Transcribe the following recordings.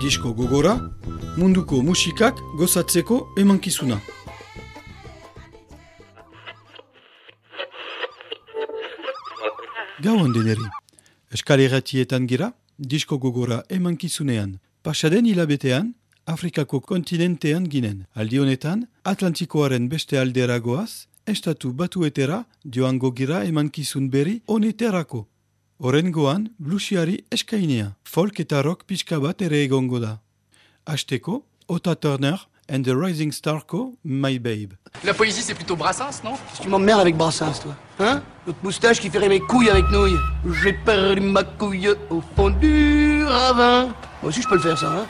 disko gogora, munduko musikak gozatzeko emankizuna. Gau deneri, eskalerratietan gira, disko gogora emankizunean. Pasaden hilabetean, Afrikako kontinentean ginen. Aldi honetan, Atlantikoaren beste alderagoaz, estatu batuetera joango gira emankizun berri honeterako. Horengoan, blusiari eskainea, folk eta rock pixka bat ere egongo da. Azteko, Ota Turner and the Rising Star Co, My Babe. La poésie, c'est plutôt Brassens, non? Tu m'emmerdes avec Brassens, toi. Hein? Notre moustache qui ferait mes couilles avec nouilles. J'ai perdu ma couille au fond du ravin. Moi aussi, je peux le faire, ça, hein?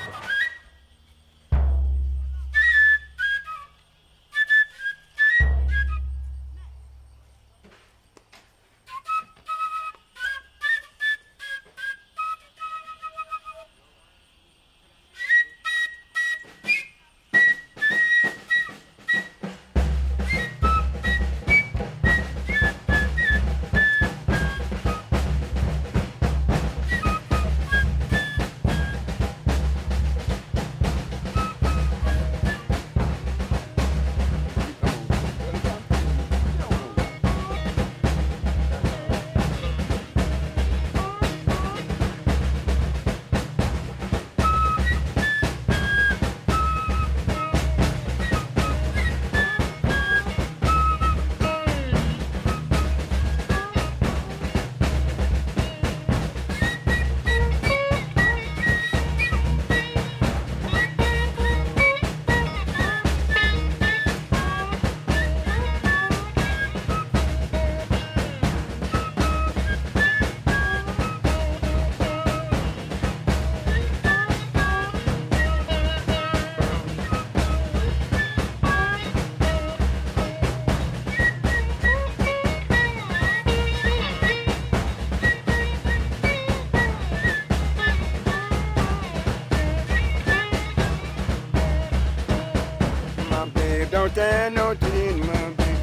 Stand no cheating, my baby.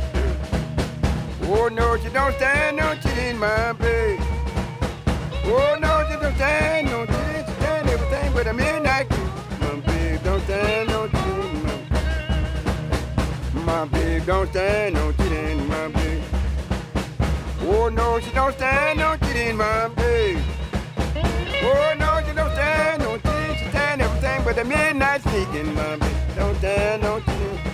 Oh no, you don't stand no cheating, my baby. Oh no, you don't stand no cheating, you stand everything but a midnight creep. My baby, don't stand no my baby. My baby, don't stand no cheating, my baby. Oh no, she don't stand no cheating, my baby. Oh no, she don't stand no cheating, she stand everything but the midnight sneaking, my baby. Don't stand no cheating.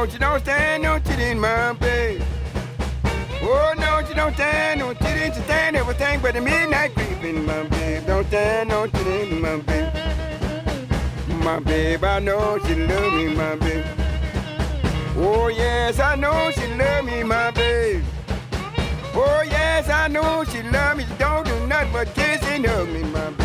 Oh, no, she don't stand no cheating, my babe. Oh no, she don't stand no cheating, she stand everything but the midnight creeping, my babe. Don't stand no cheating, my babe. My babe, I know she love me, my babe. Oh yes, I know she love me, my babe. Oh yes, I know she love me. She don't do nothing but kiss and hug me, my baby.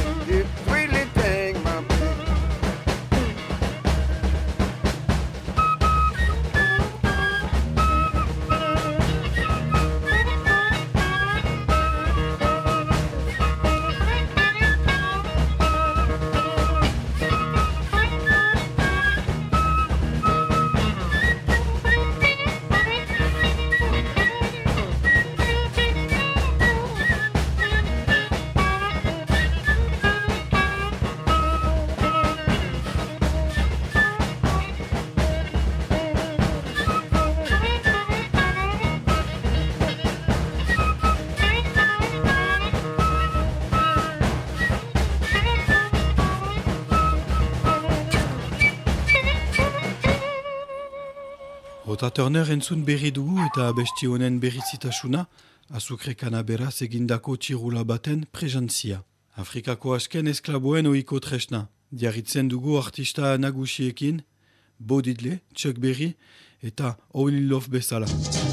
Tata Turner entzun berri dugu eta abesti honen berrizitasuna, azukre kanaberaz egindako txirula baten prejantzia. Afrikako asken esklaboen oiko tresna. Diarritzen dugu artista nagusiekin, Bodidle, Chuck eta Owen Love Chuck Berry eta Owen Love bezala.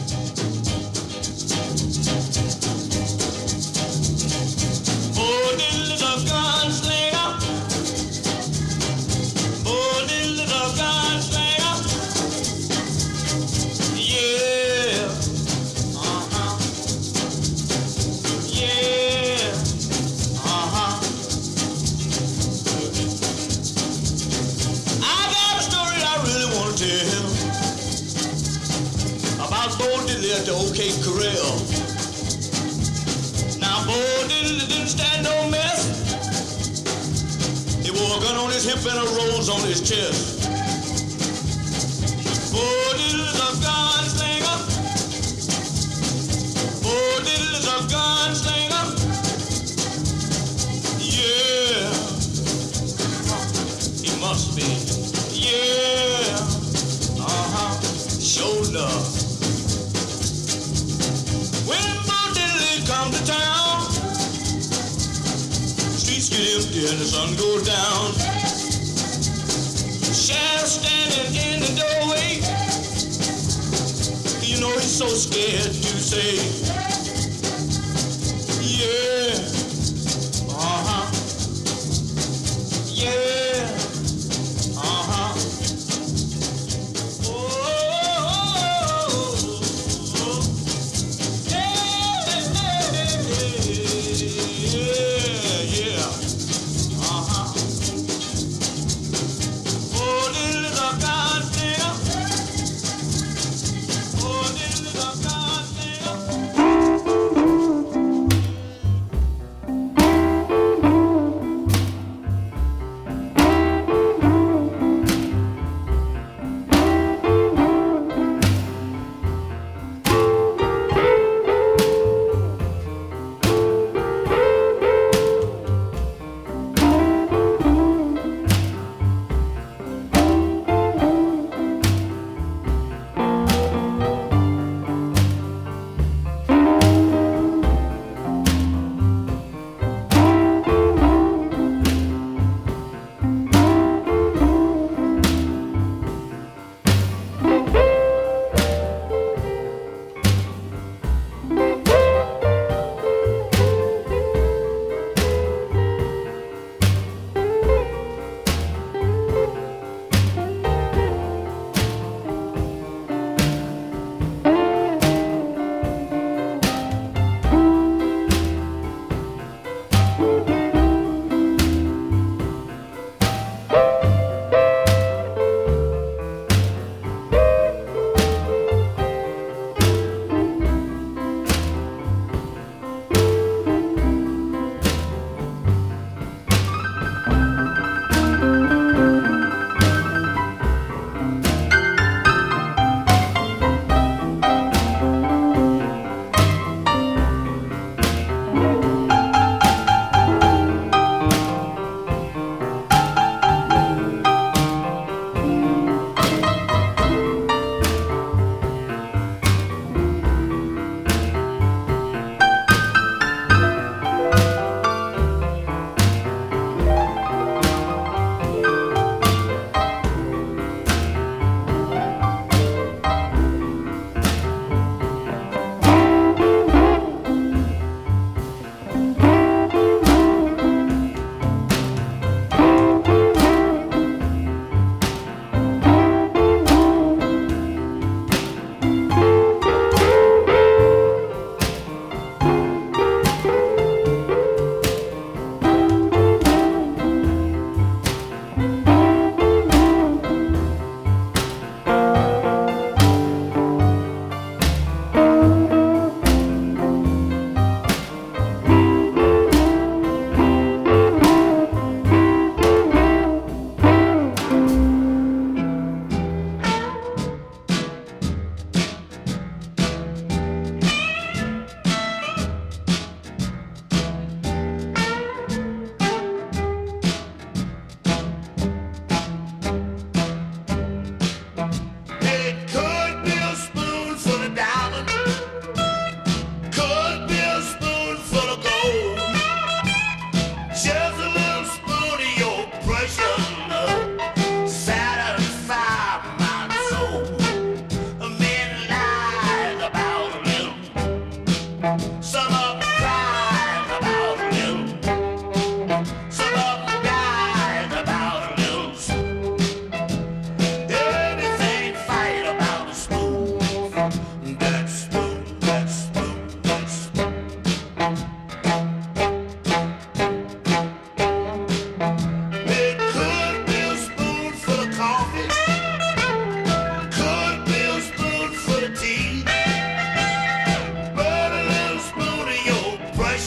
his chest.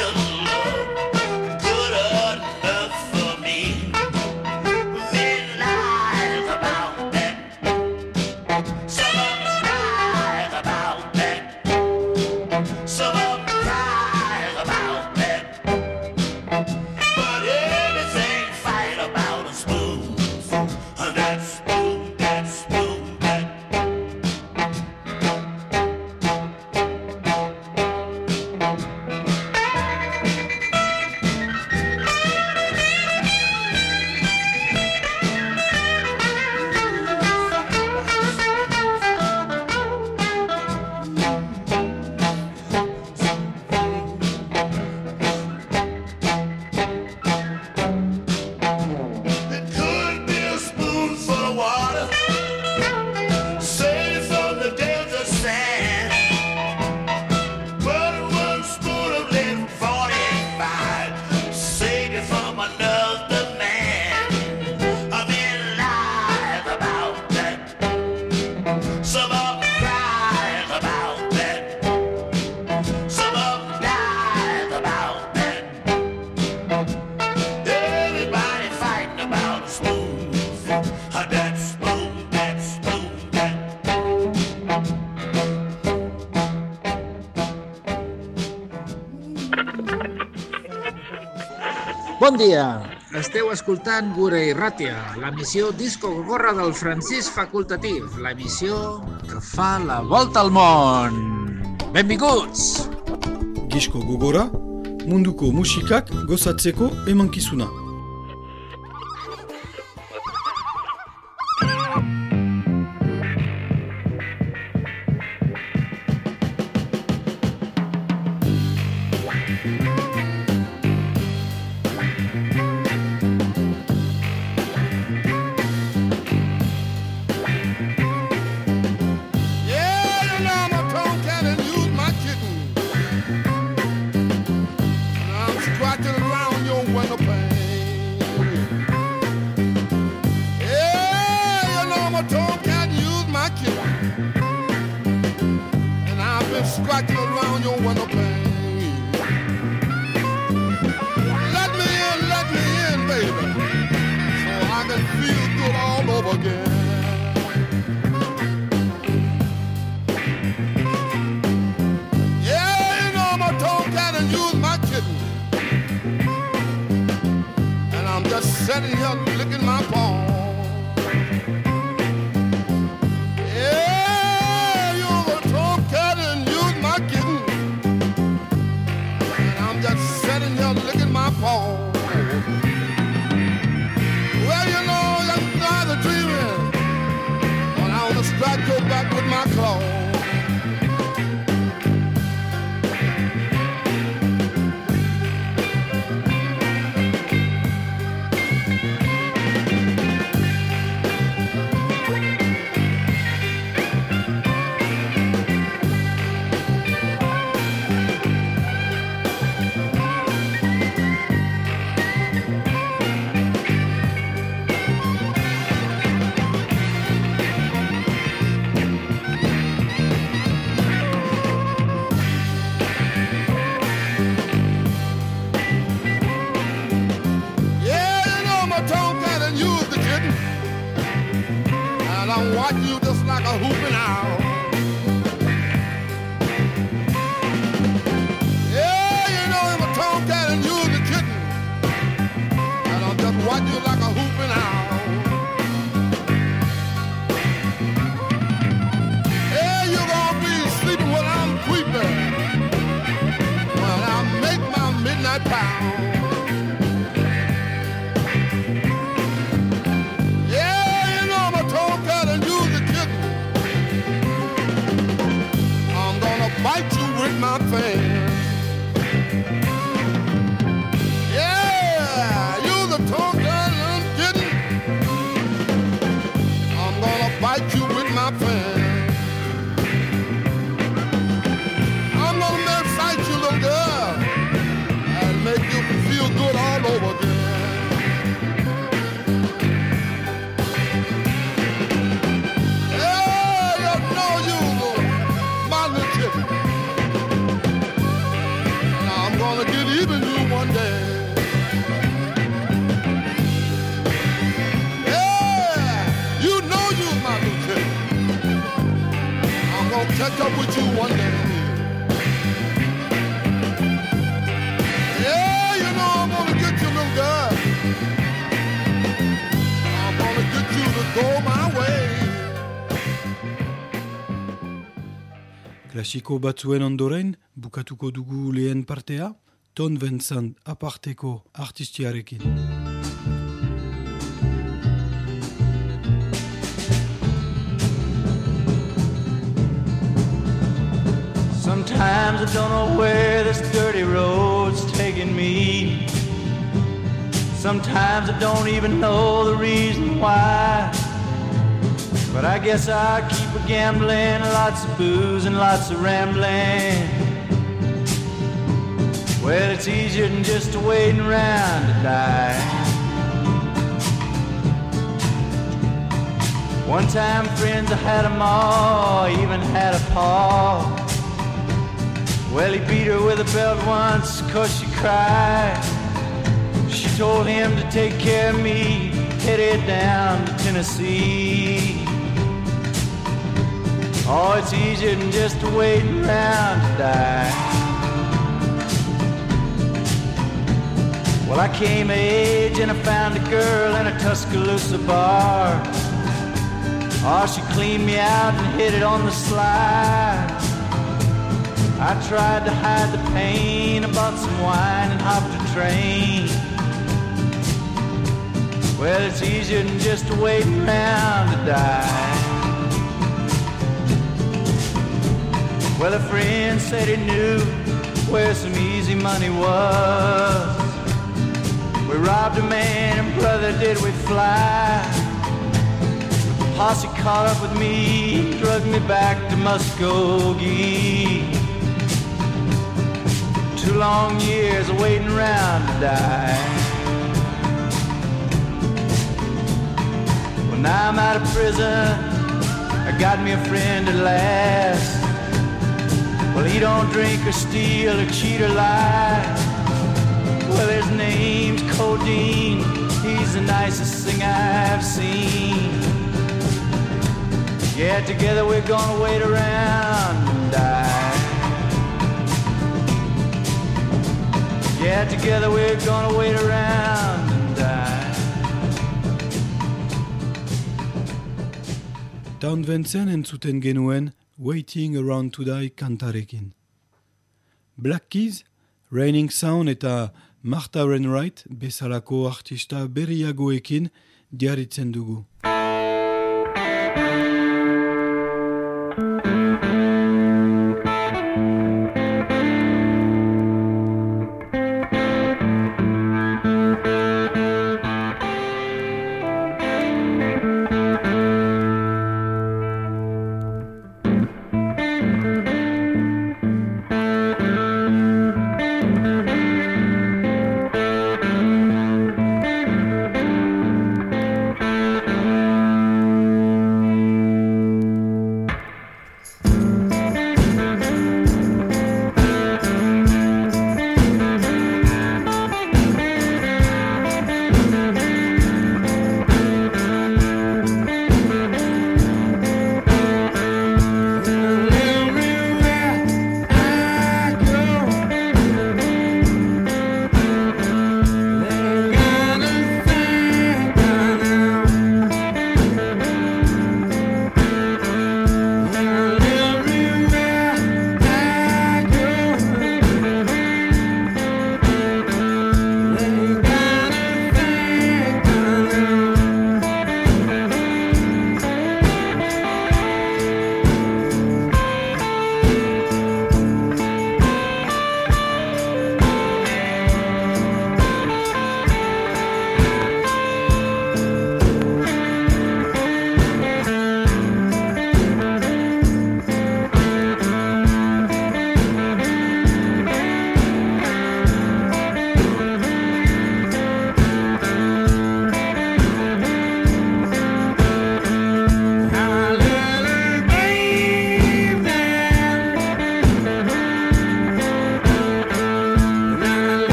Angel. Bon dia! Esteu escoltant Gure i Ràtia, l'emissió Disco Gorra del Francesc Facultatiu, l'emissió que fa la volta al món. Benvinguts! Disko gogora, munduko musikak gozatzeko emankizuna. And my kitten. And I'm just sitting here licking my paw. You like a Klasiko batzuen ondoren, bukatuko dugu lehen partea, Townes Van Zandt aparteko artistiarekin. Sometimes I don't know where this dirty road's taking me. Sometimes I don't even know the reason why. But I guess I keep a gambling, lots of booze and lots of rambling. Well, it's easier than just waiting around to die. One time, friends, I had 'em all, even had a paw. Well, he beat her with a belt once, cause she cried. She told him to take care of me, headed down to Tennessee. Oh, it's easier than just waiting around to die. Well, I came age and I found a girl in a Tuscaloosa bar. Oh, she cleaned me out and hit it on the slide. I tried to hide the pain, I bought some wine and hopped a train. Well, it's easier than just to wait around to die. Well, a friend said he knew where some easy money was. We robbed a man and brother did we fly. The posse caught up with me, drug me back to Muskogee. Two long years of waiting around to die. Now I'm out of prison. I got me a friend at last. Well, he don't drink or steal or cheat or lie. Well, his name's Codeine. He's the nicest thing I've seen. Yeah, together we're gonna wait around and die. Yeah, together we're gonna wait around and die. Townes Van Zandt entzuten genuen Waiting Around to Die kantarekin. Black Keys, Raining Sound eta Martha Wainwright bezalako artista berriagoekin diaritzen dugu.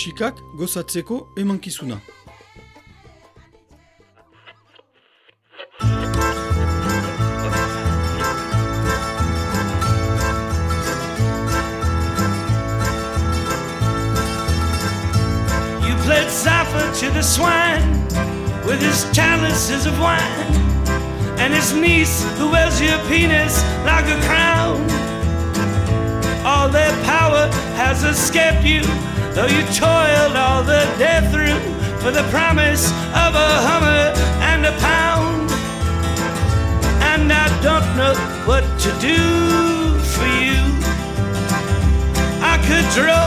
Musikak gozatzeko emankizuna. Zappa to the swine with his chalices of wine and his niece who wears your penis like a crown. All their power has escaped you, though you toiled all the day through for the promise of a hummer and a pound. And I don't know what to do for you. I could draw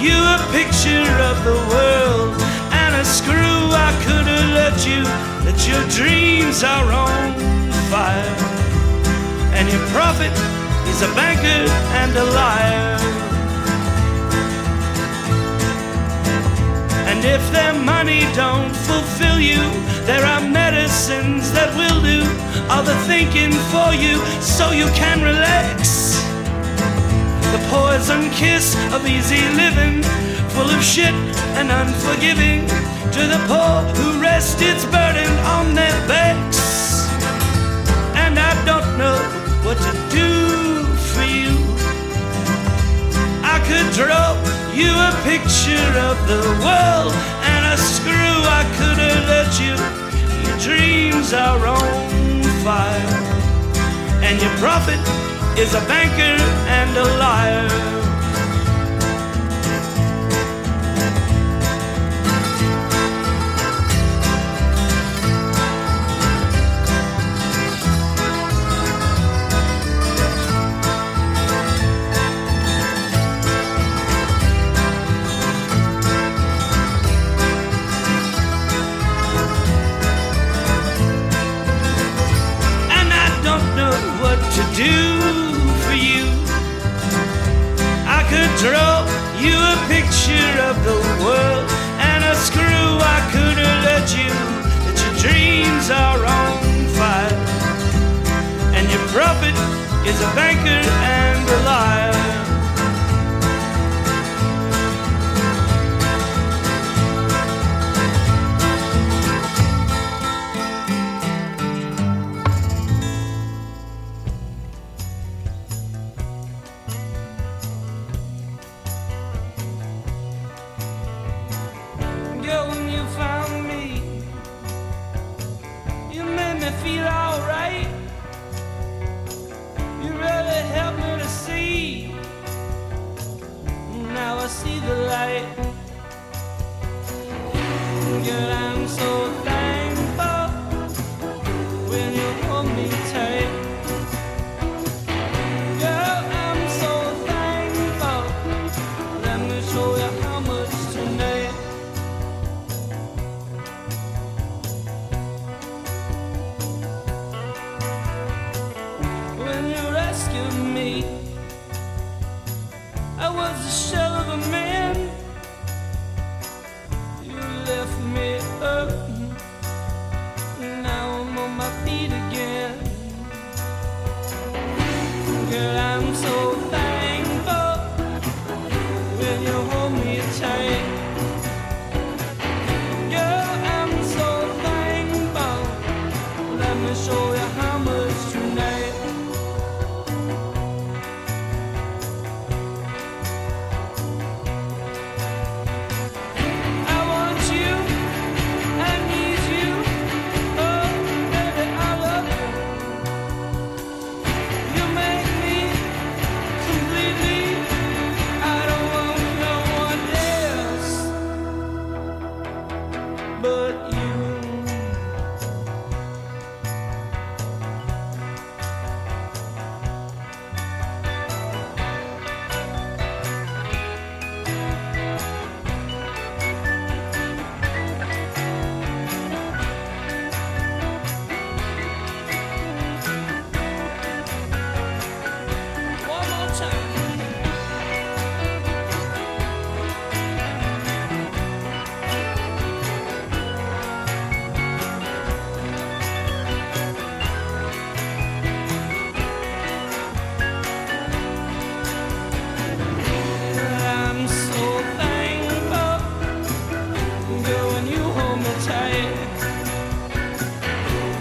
you a picture of the world and a screw I could have let you that your dreams are on fire and your prophet is a banker and a liar if their money don't fulfill you there are medicines that will do all the thinking for you so you can relax the poison kiss of easy living, full of shit and unforgiving to the poor who rest its burden on their backs. And I don't know what to do for you. I could draw you a picture of the world screw I could have let you. Your dreams are on fire, and your prophet is a banker and a liar. Do for you. I could draw you a picture of the world and a screw I could have let you that your dreams are on fire. And your prophet is a banker and a liar.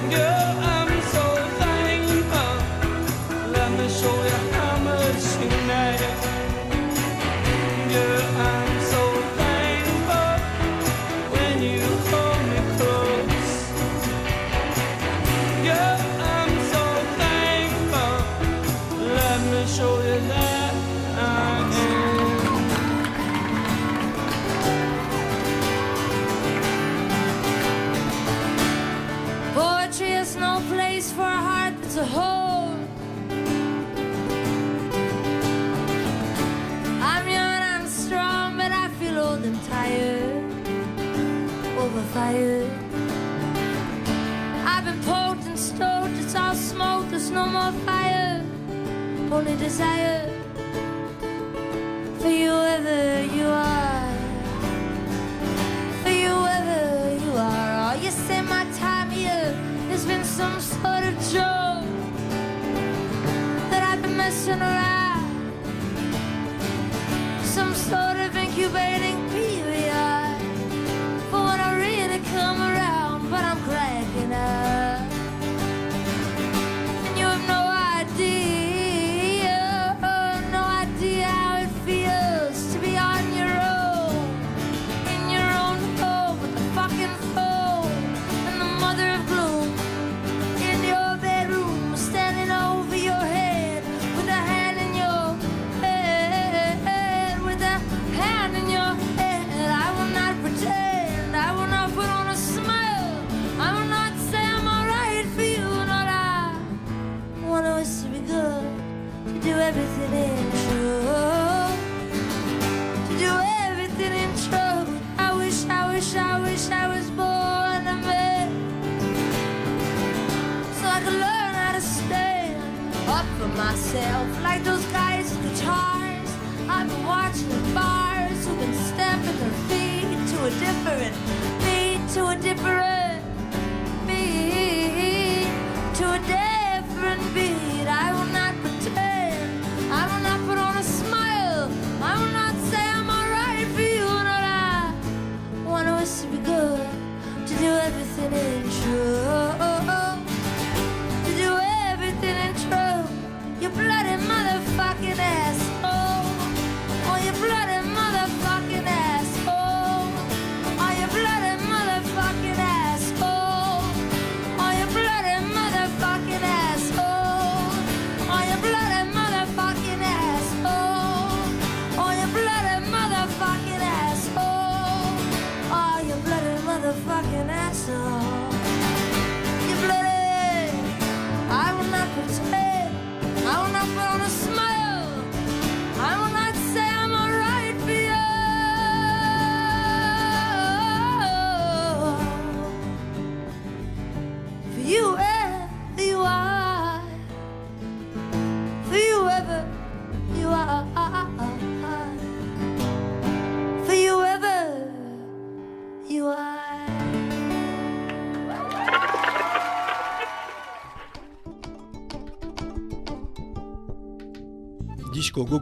go. Only desire for you ever you are. For you ever you are. Oh, you say my time here has been some sort of joke that I've been messing around. Some sort of incubating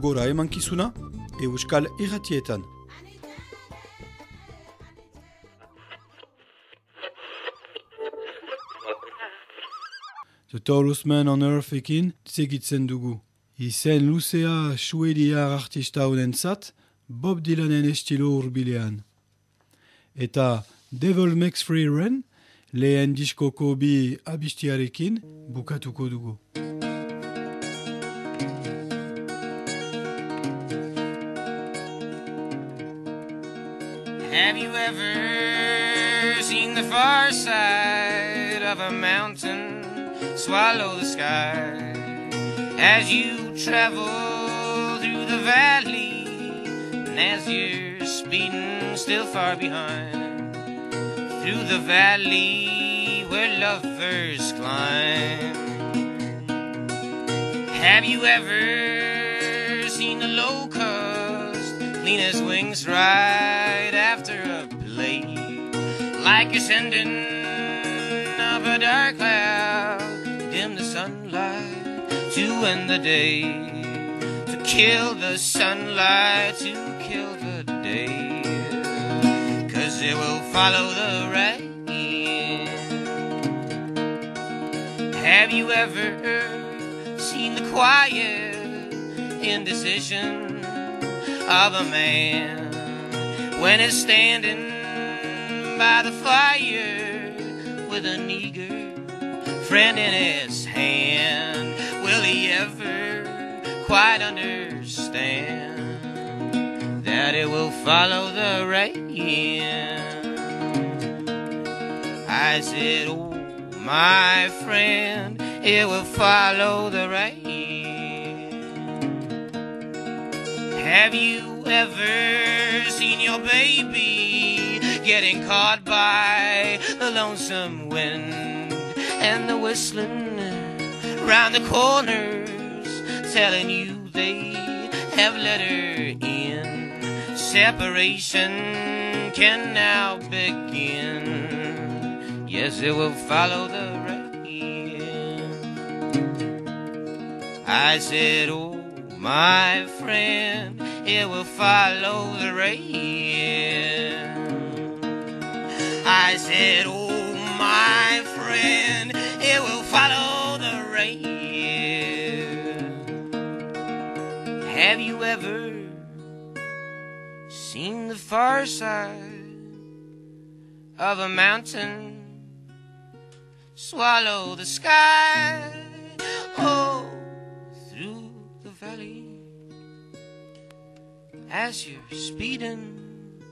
Gogora emankizuna, Euskal Irratietan. The Tallest Man on Earth ekin segitzen dugu. Izen luzea suediar artista honentzat, Bob Dylanen estilo urbilean. Eta Devil Makes Free Ren, lehen diskoko bi abistiarekin bukatuko dugu. Have you ever seen the far side of a mountain swallow the sky as you travel through the valley and as you're speeding still far behind through the valley where lovers climb? Have you ever seen the locust clean his wings right after a play? Like ascending of a dark cloud, dim the sunlight to end the day. To kill the sunlight, to kill the day. Cause it will follow the rain. Have you ever seen the quiet indecision of a man when he's standing by the fire with an eager friend in his hand? Will he ever quite understand that it will follow the rain? I said, Oh, my friend, it will follow the rain. Have you ever seen your baby getting caught by the lonesome wind and the whistling round the corners, telling you they have let her in? Separation can now begin. Yes, it will follow the rain. I said, Oh, my friend, it will follow the rain. I said, Oh, my friend, it will follow the rain. Have you ever seen the far side of a mountain swallow the sky? Oh, as you're speeding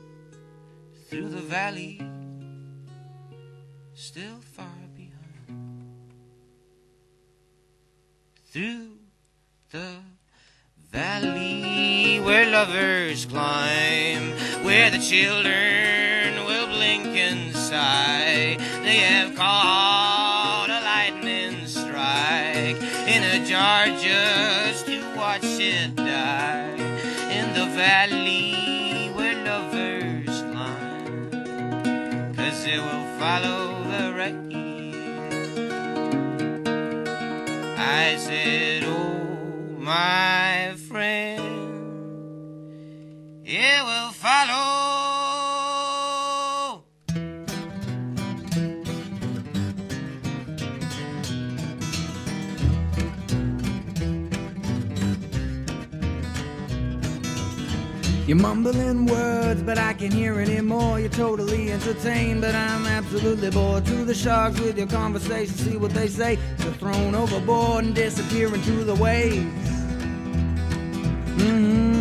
through the valley, still far behind. Through the valley where lovers climb, where the children will blink and sigh. They have caught a lightning strike in a jar follow the rain. I said, Oh, my friend, it will follow. You're mumbling words, but I can hear anymore. You're totally entertained, but I'm absolutely bored. To the sharks with your conversation, see what they say. You're thrown overboard and disappear into the waves. Mm-hmm.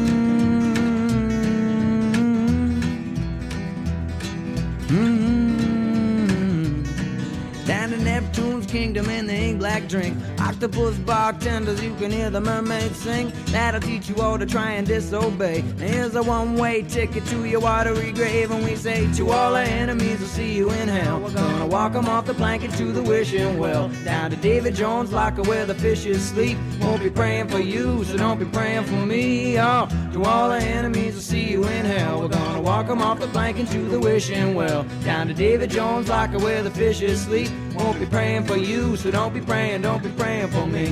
Down to Neptune's kingdom in the ink black drink. Octopus bartenders, you can hear the mermaids sing. That'll teach you all to try and disobey. Here's a one way ticket to your watery grave. And we say to all our enemies, we'll see you in hell. We're gonna walk 'em off the blanket to the wishing well. Down to Davy Jones' locker where the fishes sleep. Won't be praying for you, so don't be praying for me. Oh, to all our enemies, we'll see you in hell. We're gonna walk 'em off the blanket to the wishing well. Down to Davy Jones' locker where the fishes sleep. Won't be praying for you, so don't be praying, don't be praying me.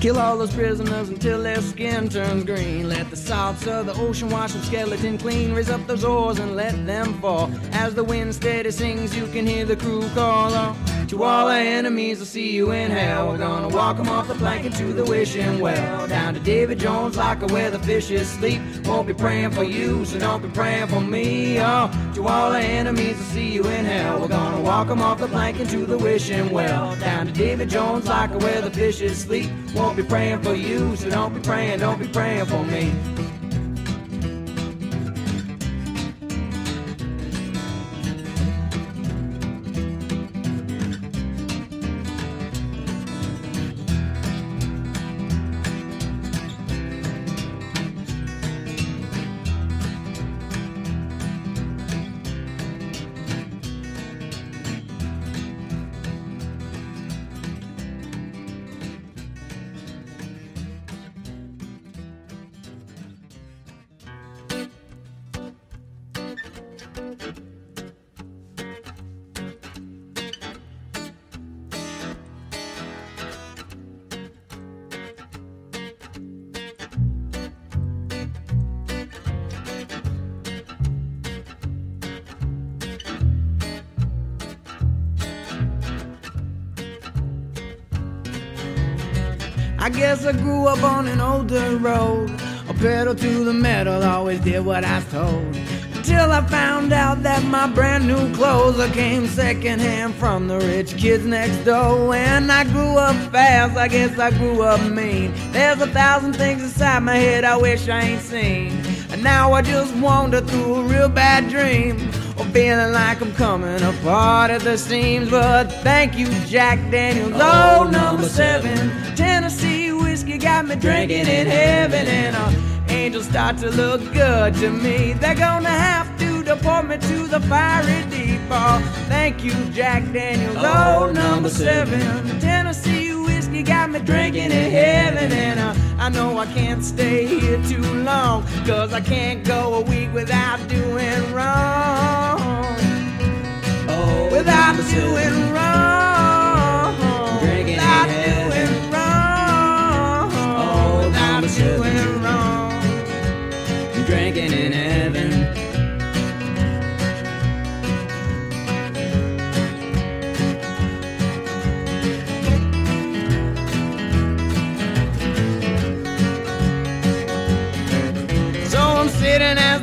Kill all those prisoners until their skin turns green. Let the salts of the ocean wash them skeleton clean. Raise up those oars and let them fall. As the wind steady sings, you can hear the crew call out. To all our enemies, I'll see you in hell. We're gonna walk 'em off the plank into the wishing well. Down to Davy Jones' locker where the fishes sleep. Won't be praying for you, so don't be praying for me. Oh, to all our enemies, I'll see you in hell. We're gonna walk 'em off the plank into the wishing well. Down to Davy Jones' locker where the fishes sleep. Won't be praying for you, so don't be praying, don't be praying for me. I guess I grew up on an older road. A pedal to the metal, always did what I was told. Until I found out that my brand new clothes came secondhand from the rich kids next door. And I grew up fast, I guess I grew up mean. There's a thousand things inside my head I wish I ain't seen. And now I just wander through a real bad dream. Or feeling like I'm coming apart at the seams. But thank you, Jack Daniels. Oh, oh number seven. Tennessee whiskey got me drinking in heaven. And uh, angels start to look good to me. They're gonna have to deport me to the fiery deep. Oh, thank you, Jack Daniels. Oh, number seven. Tennessee whiskey got me drinking in heaven. And uh, I know I can't stay here too long. Cause I can't go a week without doing wrong. Oh, without doing wrong.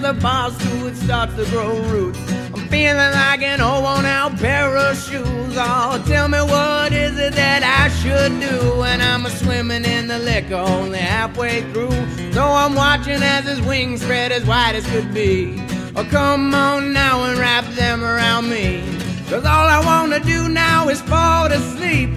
The bar stool it starts to grow roots. I'm feeling like an old worn out pair of shoes. Oh, tell me what is it that I should do when I'm a swimming in the liquor only halfway through. So I'm watching as his wings spread as wide as could be. Oh, come on now and wrap them around me. Cause all I wanna do now is fall to sleep.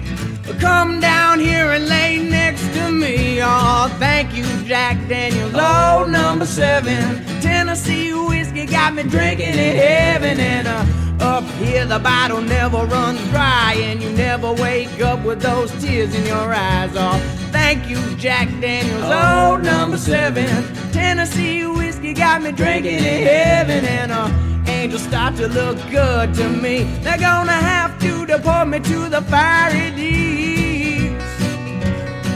Come down here and lay next to me. Oh, thank you, Jack Daniels. Oh, number seven. Tennessee whiskey got me drinking in heaven. And uh, up here, the bottle never runs dry. And you never wake up with those tears in your eyes. Oh, thank you, Jack Daniels. Oh, number seven. Tennessee whiskey got me drinking in heaven. And uh, angels start to look good to me. They're gonna have to deport me to the fiery deeps.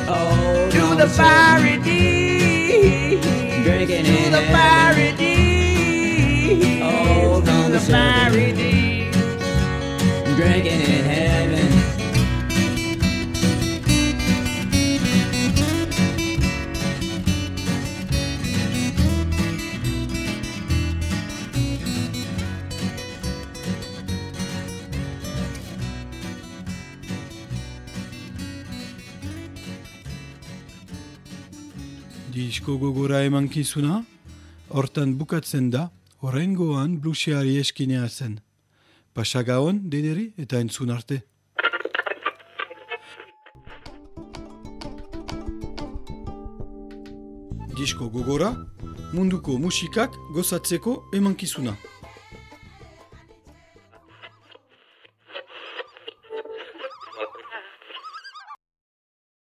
Oh, To the fiery deeps. Drinking To in the fiery deeps. Oh, To the fiery deeps. Drinking in heaven. Disko gogora emankizuna, hortan bukatzen da, horrengoan bluseari eskinea zen. Pasagaon deneri eta entzun arte. Disko gogora, munduko musikak gozatzeko emankizuna.